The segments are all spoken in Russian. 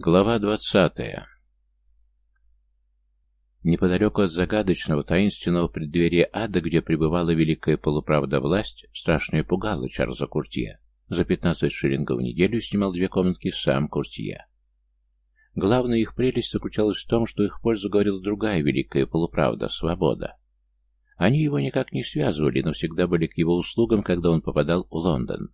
Глава двадцатая Неподалеку от загадочного, таинственного преддверия ада, где пребывала великая полуправда власть, страшное пугало Чарльза Куртье. За пятнадцать шиллингов в неделю снимал две комнатки сам Куртье. Главная их прелесть заключалась в том, что их пользу говорила другая великая полуправда — свобода. Они его никак не связывали, но всегда были к его услугам, когда он попадал в Лондон.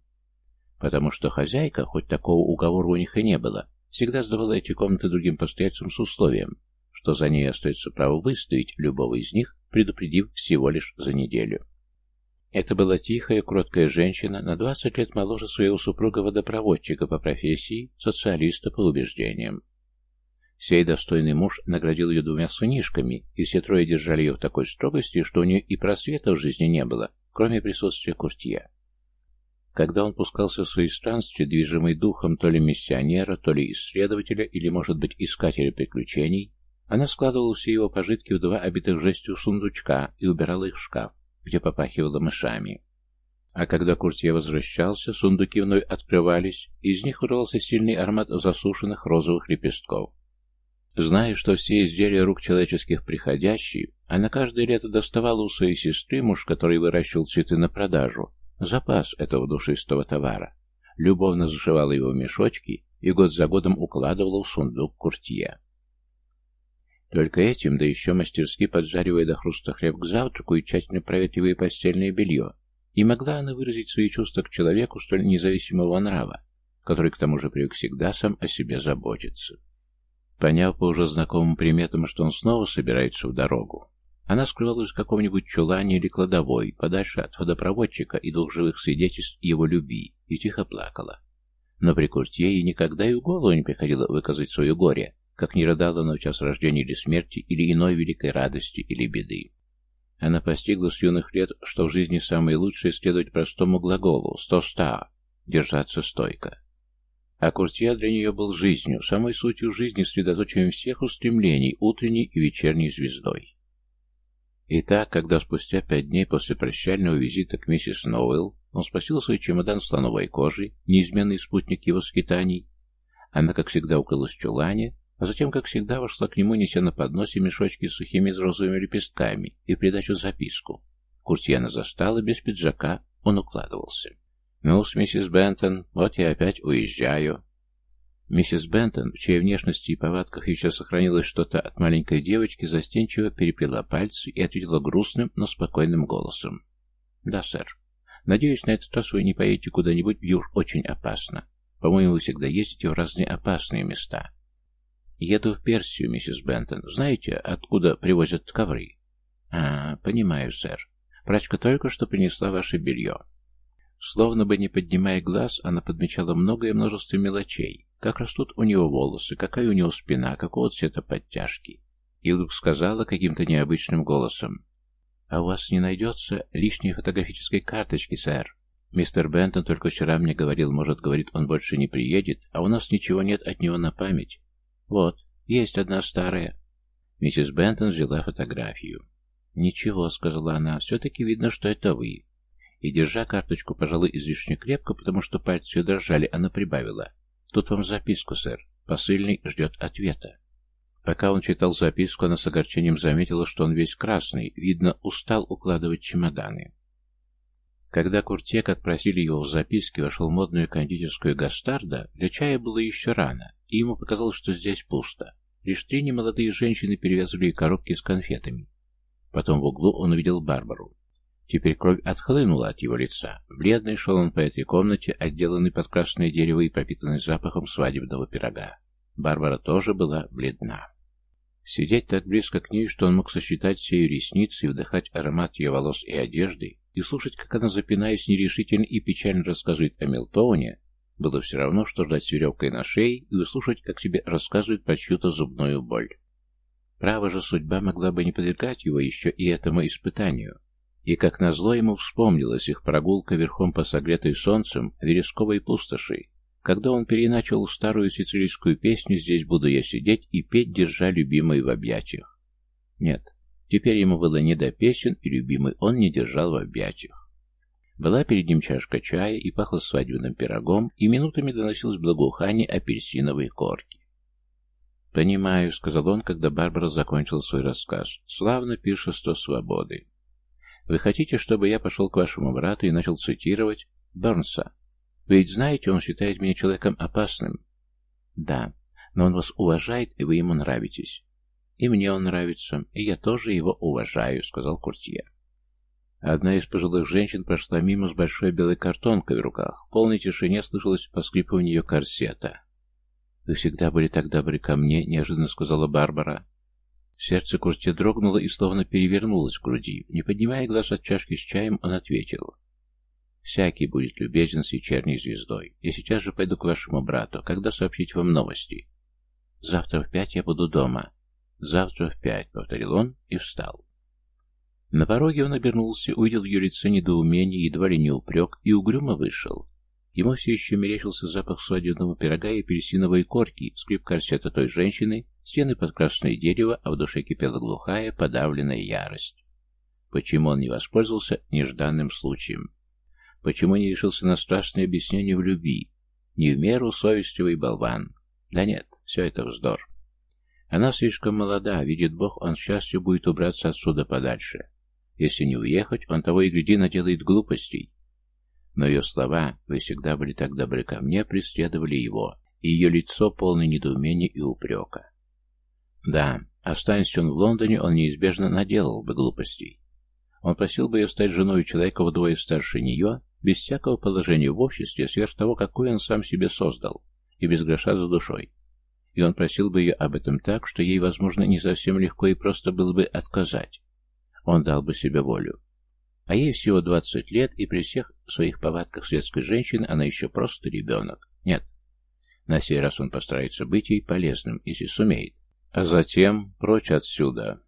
Потому что хозяйка, хоть такого уговора у них и не было, всегда сдавала эти комнаты другим постояльцам с условием, что за ней остается право выставить любого из них, предупредив всего лишь за неделю. Это была тихая, кроткая женщина, на 20 лет моложе своего супруга-водопроводчика по профессии, социалиста по убеждениям. Сей достойный муж наградил ее двумя сынишками, и все трое держали ее в такой строгости, что у нее и просвета в жизни не было, кроме присутствия Куртье. Когда он пускался в свои странствия, движимый духом то ли миссионера, то ли исследователя, или, может быть, искателя приключений, она складывала все его пожитки в два обитых жестью сундучка и убирала их в шкаф, где попахивала мышами. А когда Куртье возвращался, сундуки вновь открывались, и из них вырвался сильный аромат засушенных розовых лепестков. Зная, что все изделия рук человеческих приходящие, она каждое лето доставала у своей сестры, муж который выращивал цветы на продажу, запас этого душистого товара, любовно зашивала его в мешочки и год за годом укладывала в сундук куртье. Только этим, да еще мастерски поджаривая до хруста хлеб к завтраку и тщательно проветривая постельное белье, и могла она выразить свои чувства к человеку столь независимого нрава, который к тому же привык всегда сам о себе заботиться. Поняв по уже знакомым приметам, что он снова собирается в дорогу, она скрывалась в каком-нибудь чулане или кладовой, подальше от водопроводчика и двух живых свидетельств его любви, и тихо плакала. Но при Куртье ей никогда и в голову не приходило выказать свое горе, как не рыдала на час рождения или смерти, или иной великой радости или беды. Она постигла с юных лет, что в жизни самое лучшее следовать простому глаголу «сто-ста» — держаться стойко. А Куртье для нее был жизнью, самой сутью жизни, средоточием всех устремлений, утренней и вечерней звездой. Итак, когда спустя пять дней после прощального визита к миссис Ноуэлл он спросил свой чемодан слоновой кожи, неизменный спутник его скитаний, она, как всегда, укрылась в чулане, а затем, как всегда, вошла к нему, неся на подносе мешочки с сухими розовыми лепестками и придачу записку. Куртьяна застала без пиджака, он укладывался. «Ну, с миссис Бентон, вот я опять уезжаю. Миссис Бентон, в чьей внешности и повадках еще сохранилось что-то от маленькой девочки, застенчиво переплела пальцы и ответила грустным, но спокойным голосом. «Да, сэр. Надеюсь, на этот раз вы не поедете куда-нибудь, где уж очень опасно. По-моему, вы всегда ездите в разные опасные места». «Еду в Персию, миссис Бентон. Знаете, откуда привозят ковры?» «А, понимаю, сэр. Прачка только что принесла ваше белье». Словно бы не поднимая глаз, она подмечала многое множество мелочей, как растут у него волосы, какая у него спина, какого цвета подтяжки. И вдруг сказала каким-то необычным голосом. «А у вас не найдется лишней фотографической карточки, сэр?» Мистер Бентон только вчера мне говорил, может, говорит, он больше не приедет, а у нас ничего нет от него на память. Вот, есть одна старая. Миссис Бентон взяла фотографию. «Ничего», — сказала она, — «все-таки видно, что это вы». И, держа карточку, пожалуй, излишне крепко, потому что пальцы ее дрожали, она прибавила. «Тут вам записку, сэр. Посыльный ждет ответа». Пока он читал записку, она с огорчением заметила, что он весь красный, видно, устал укладывать чемоданы. Когда Курте, как просили его в записке, вошел в модную кондитерскую Гастарда, для чая было еще рано, и ему показалось, что здесь пусто. Лишь три немолодые женщины перевязывали коробки с конфетами. Потом в углу он увидел Барбару. Теперь кровь отхлынула от его лица. Бледный шел он по этой комнате, отделанный под красное дерево и пропитанный запахом свадебного пирога. Барбара тоже была бледна. Сидеть так близко к ней, что он мог сосчитать все ее ресницы и вдыхать аромат ее волос и одежды, и слушать, как она, запинаясь, нерешительно и печально рассказывает о Мелтоуне, было все равно, что ждать с веревкой на шее и выслушать, как себе рассказывают про чью-то зубную боль. Право же, судьба могла бы не подвергать его еще и этому испытанию. И, как назло, ему вспомнилась их прогулка верхом по согретой солнцем вересковой пустоши, когда он переначал старую сицилийскую песню «Здесь буду я сидеть» и петь, держа любимой в объятиях. Нет, теперь ему было не до песен, и любимый он не держал в объятиях. Была перед ним чашка чая и пахло свадебным пирогом, и минутами доносилось благоухание апельсиновой корки. «Понимаю», — сказал он, когда Барбара закончила свой рассказ. «Славно пишество свободы. Вы хотите, чтобы я пошел к вашему брату и начал цитировать Бернса? Вы ведь знаете, он считает меня человеком опасным». «Да, но он вас уважает, и вы ему нравитесь». «И мне он нравится, и я тоже его уважаю», — сказал Куртье. Одна из пожилых женщин прошла мимо с большой белой картонкой в руках. В полной тишине слышалось поскрипывание ее корсета. «Вы всегда были так добры ко мне», — неожиданно сказала Барбара. Сердце Курти дрогнуло и словно перевернулось в груди. Не поднимая глаз от чашки с чаем, он ответил. «Всякий будет любезен с вечерней звездой. Я сейчас же пойду к вашему брату. Когда сообщить вам новости?» «Завтра в пять я буду дома». «Завтра в пять», — повторил он и встал. На пороге он обернулся, увидел в ее лице недоумение, едва ли не упрек, и угрюмо вышел. Ему все еще мерещился запах свадебного пирога и апельсиновой корки, скрип корсета той женщины, стены под красное дерево, а в душе кипела глухая, подавленная ярость. Почему он не воспользовался нежданным случаем? Почему не решился на страстное объяснение в любви? Не в меру совестливый болван. Да нет, все это вздор. Она слишком молода, видит Бог, он счастью будет убраться отсюда подальше. Если не уехать, он того и гляди наделает глупостей. Но ее слова «Вы всегда были так добры ко мне» преследовали его, и ее лицо полное недоумения и упрека. Да, останься он в Лондоне, он неизбежно наделал бы глупостей. Он просил бы ее стать женой человека вдвое старше нее, без всякого положения в обществе, сверх того, какой он сам себе создал, и без гроша за душой. И он просил бы ее об этом так, что ей, возможно, не совсем легко и просто было бы отказать. Он дал бы себе волю. А ей всего 20 лет, и при всех своих повадках светской женщины она еще просто ребенок. Нет. На сей раз он постарается быть ей полезным, если сумеет. А затем прочь отсюда.